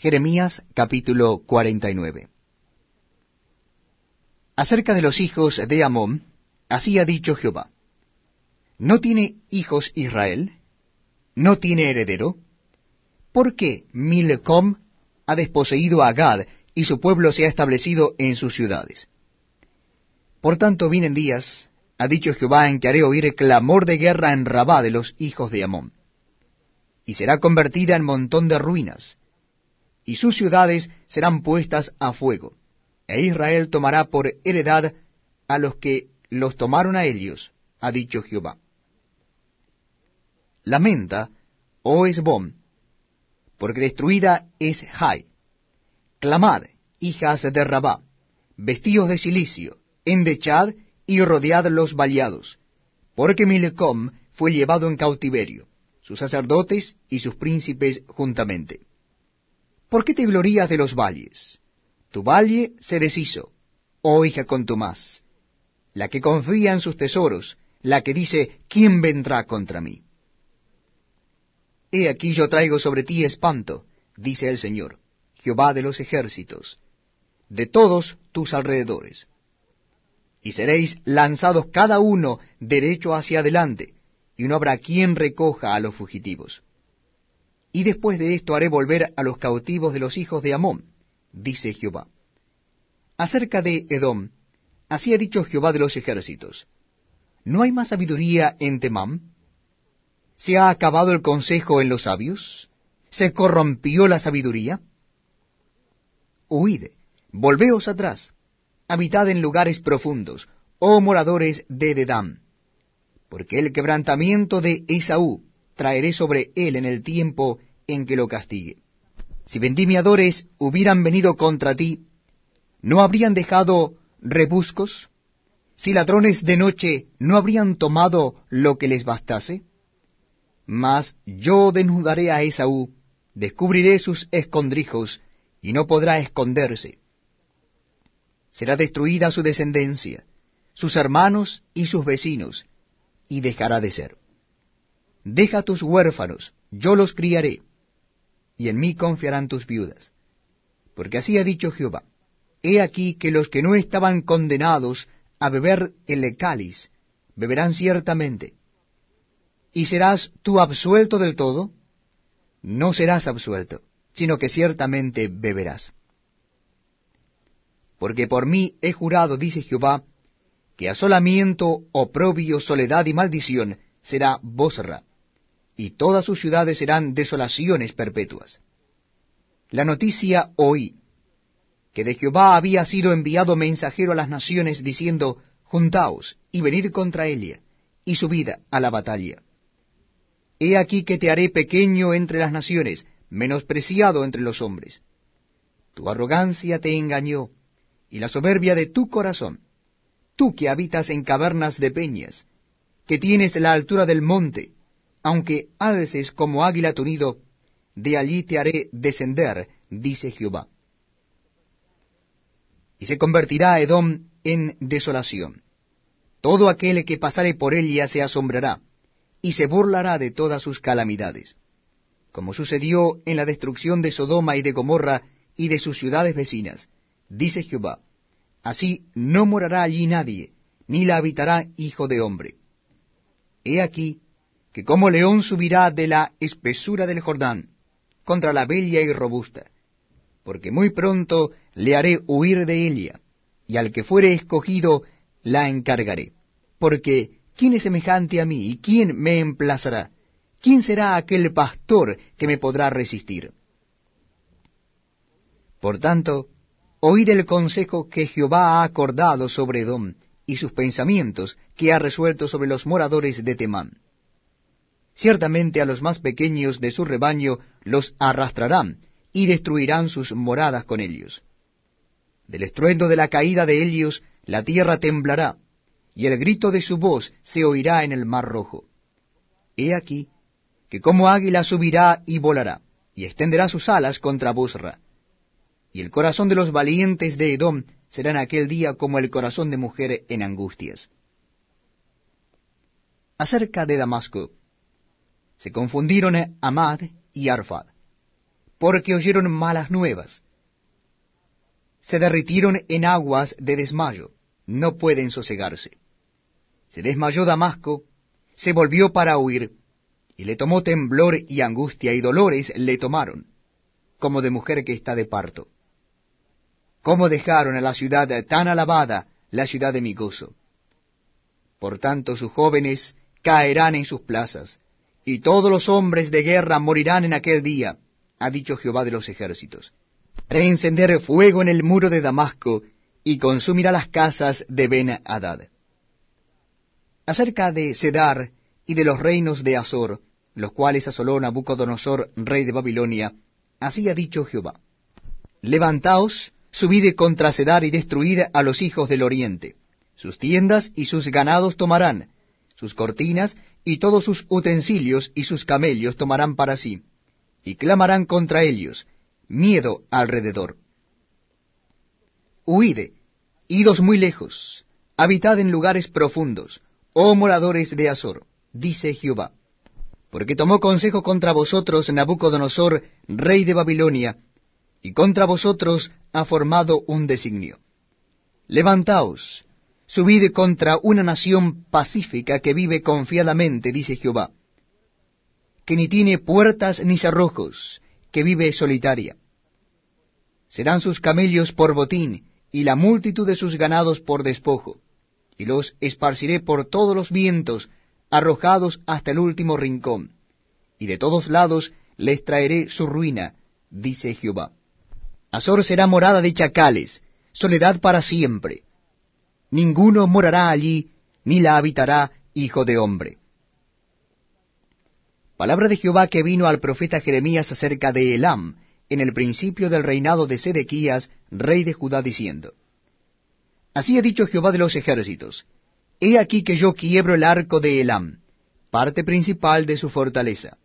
Jeremías capítulo 49 Acerca de los hijos de Amón, así ha dicho Jehová. ¿No tiene hijos Israel? ¿No tiene heredero? ¿Por qué Milcom ha desposeído a Gad y su pueblo se ha establecido en sus ciudades? Por tanto vienen días, ha dicho Jehová, en que haré oír clamor de guerra en Rabá de los hijos de Amón. Y será convertida en montón de ruinas, y sus ciudades serán puestas a fuego, e Israel tomará por heredad a los que los tomaron a ellos, ha dicho Jehová. Lamenta, oh Esbom, porque destruida es Jai. Clamad, hijas de Rabá, vestidos de silicio, endechad y rodead los vallados, porque Milcom fue llevado en cautiverio, sus sacerdotes y sus príncipes juntamente. ¿Por qué te glorías de los valles? Tu valle se deshizo, oh hija contumaz, la que confía en sus tesoros, la que dice, ¿quién vendrá contra mí? He aquí yo traigo sobre ti espanto, dice el Señor, Jehová de los ejércitos, de todos tus alrededores y seréis lanzados cada uno derecho hacia adelante, y no habrá quien recoja a los fugitivos. Y después de esto haré volver a los cautivos de los hijos de Amón, dice Jehová. Acerca de Edom, así ha dicho Jehová de los ejércitos, ¿no hay más sabiduría en Temam? ¿Se ha acabado el consejo en los sabios? ¿Se corrompió la sabiduría? Huid, volveos atrás habitad en lugares profundos, oh moradores de Dedam, porque el quebrantamiento de Esaú traeré sobre él en el tiempo en que lo castigue. Si vendimiadores hubieran venido contra ti, ¿no habrían dejado rebuscos? Si ladrones de noche no habrían tomado lo que les bastase? Mas yo desnudaré a Esaú, descubriré sus escondrijos, y no podrá esconderse será destruida su descendencia, sus hermanos y sus vecinos, y dejará de ser. Deja tus huérfanos, yo los criaré, y en mí confiarán tus viudas. Porque así ha dicho Jehová, he aquí que los que no estaban condenados a beber el cáliz, beberán ciertamente. ¿Y serás tú absuelto del todo? No serás absuelto, sino que ciertamente beberás porque por mí he jurado, dice Jehová, que asolamiento, oprobio, soledad y maldición será Bosra, y todas sus ciudades serán desolaciones perpetuas. La noticia oí, que de Jehová había sido enviado mensajero a las naciones, diciendo, Juntaos y venid contra Elia, y subid a la batalla. He aquí que te haré pequeño entre las naciones, menospreciado entre los hombres. Tu arrogancia te engañó, y la soberbia de tu corazón, tú que habitas en cavernas de peñas, que tienes la altura del monte, aunque alces como águila tu nido, de allí te haré descender, dice Jehová. Y se convertirá Edom en desolación. Todo aquel que pasare por ella se asombrará, y se burlará de todas sus calamidades, como sucedió en la destrucción de Sodoma y de Gomorra y de sus ciudades vecinas, dice Jehová, así no morará allí nadie, ni la habitará hijo de hombre. He aquí que como león subirá de la espesura del Jordán, contra la bella y robusta, porque muy pronto le haré huir de ella, y al que fuere escogido la encargaré. Porque, ¿quién es semejante a mí, y quién me emplazará? ¿Quién será aquel pastor que me podrá resistir? Por tanto, Oíd el consejo que Jehová ha acordado sobre Edom, y sus pensamientos que ha resuelto sobre los moradores de Temán. Ciertamente a los más pequeños de su rebaño los arrastrarán, y destruirán sus moradas con ellos. Del estruendo de la caída de ellos la tierra temblará, y el grito de su voz se oirá en el mar rojo. He aquí que como águila subirá y volará, y extenderá sus alas contra Bosra y el corazón de los valientes de Edom será en aquel día como el corazón de mujer en angustias. Acerca de Damasco, se confundieron Amad y Arfad. porque oyeron malas nuevas. Se derritieron en aguas de desmayo, no pueden sosegarse. Se desmayó Damasco, se volvió para huir, y le tomó temblor y angustia y dolores le tomaron, como de mujer que está de parto. ¿Cómo dejaron a la ciudad tan alabada, la ciudad de mi gozo? Por tanto sus jóvenes caerán en sus plazas, y todos los hombres de guerra morirán en aquel día, ha dicho Jehová de los ejércitos. Reencender fuego en el muro de Damasco, y consumirá las casas de Ben Hadad. Acerca de Sedar y de los reinos de Azor, los cuales asoló Nabucodonosor, rey de Babilonia, así ha dicho Jehová. Levantaos, subid contra Sedar y destruid a los hijos del oriente. Sus tiendas y sus ganados tomarán, sus cortinas y todos sus utensilios y sus camellos tomarán para sí, y clamarán contra ellos, miedo alrededor. Huide, idos muy lejos, habitad en lugares profundos, oh moradores de Azor, dice Jehová. Porque tomó consejo contra vosotros Nabucodonosor, rey de Babilonia, y contra vosotros ha formado un designio. Levantaos, Subid contra una nación pacífica que vive confiadamente, dice Jehová, que ni tiene puertas ni cerrojos, que vive solitaria. Serán sus camellos por botín, y la multitud de sus ganados por despojo, y los esparciré por todos los vientos, arrojados hasta el último rincón, y de todos lados les traeré su ruina, dice Jehová. Azor será morada de chacales, soledad para siempre ninguno morará allí, ni la habitará hijo de hombre. Palabra de Jehová que vino al profeta Jeremías acerca de Elam, en el principio del reinado de Sedequías, rey de Judá, diciendo, Así ha dicho Jehová de los ejércitos, He aquí que yo quiebro el arco de Elam, parte principal de su fortaleza.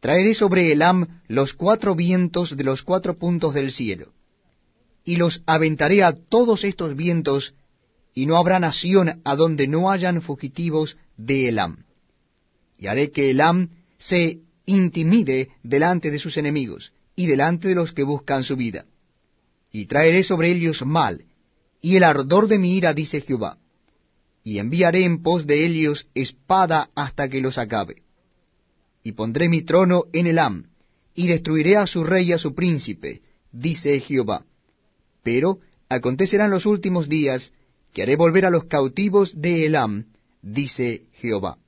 Traeré sobre Elam los cuatro vientos de los cuatro puntos del cielo, y los aventaré a todos estos vientos y no habrá nación a donde no hayan fugitivos de Elam. Y haré que Elam se intimide delante de sus enemigos y delante de los que buscan su vida. Y traeré sobre ellos mal, y el ardor de mi ira, dice Jehová. Y enviaré en pos de ellos espada hasta que los acabe. Y pondré mi trono en Elam, y destruiré a su rey y a su príncipe, dice Jehová. Pero acontecerán los últimos días, que haré volver a los cautivos de Elam, dice Jehová.